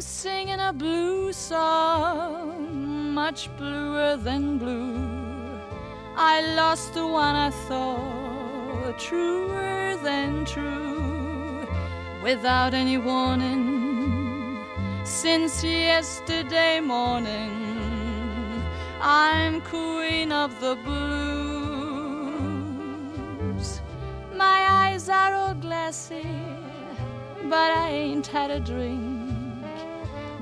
a blue song, much bluer than blue. I lost the one I thought truer than true, without any warning. Since yesterday morning, I'm queen of the blues. My eyes are all glassy, but I ain't had a drink.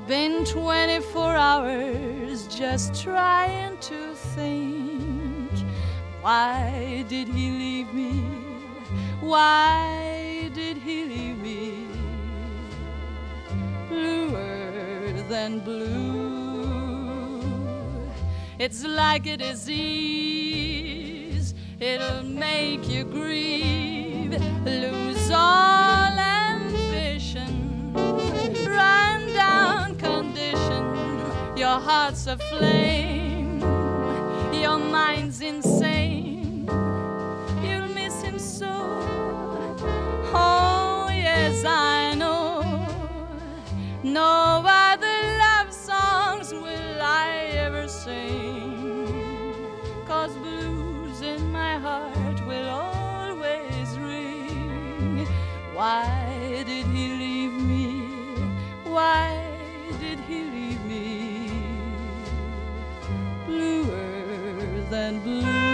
Been 24 hours just trying to think. Why did he leave me? Why did he leave me? Bluer than blue. It's like a disease, it'll make you grieve, Your heart's aflame, your mind's insane. You'll miss him so. Oh, yes, I know. No other love songs will I ever sing. Cause blues in my heart will always ring. Why Than blue.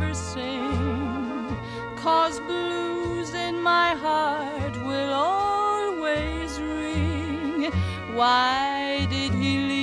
Ever sing. Cause blues in my heart will always ring. Why did he leave